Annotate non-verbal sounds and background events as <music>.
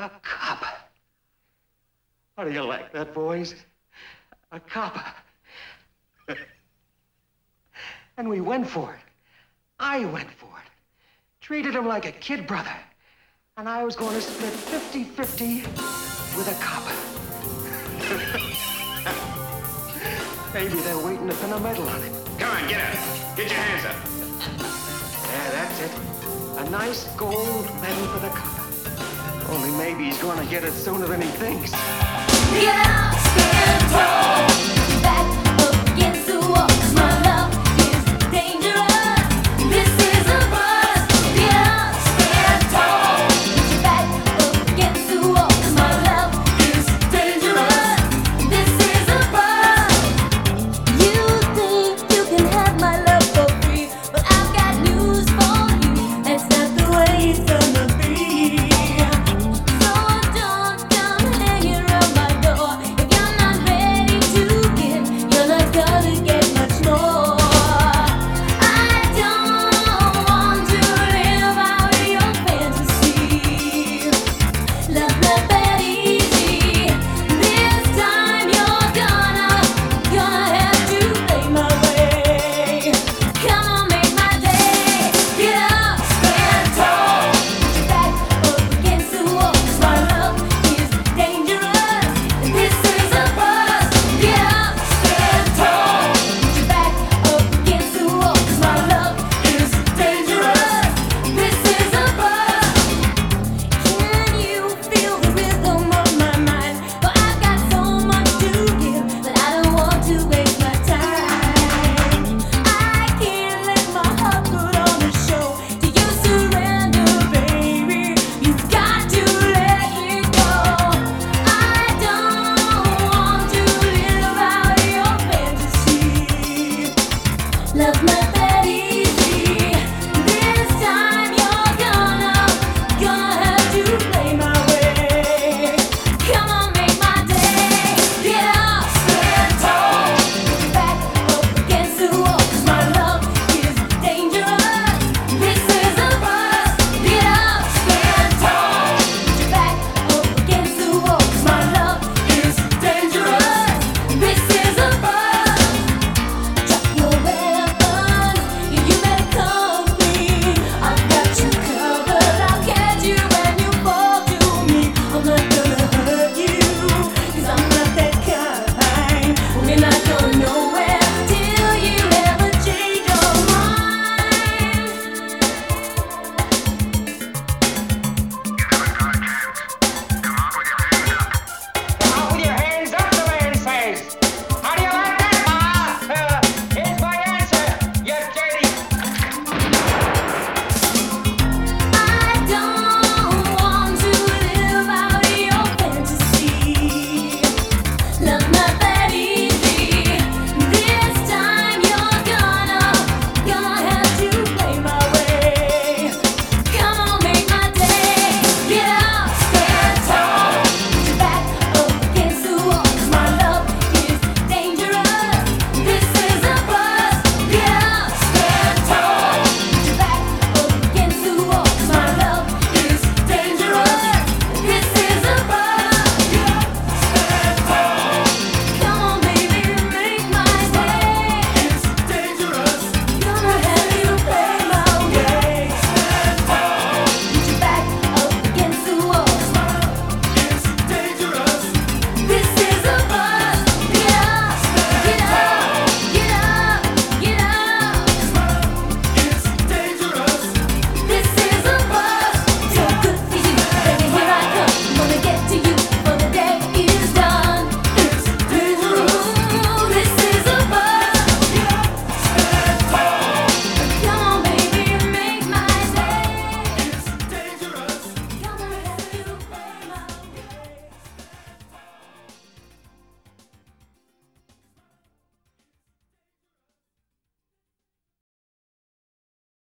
A copper. How do you like that, boys? A copper. <laughs> and we went for it. I went for it. Treated him like a kid brother. And I was going to split 50-50 with a copper. <laughs> Maybe they're waiting to pin a medal on him. Come on, get up. Get your hands up. Yeah, that's it. A nice gold medal for the copper. Only maybe he's to get it sooner than he thinks. Yeah, stand tall.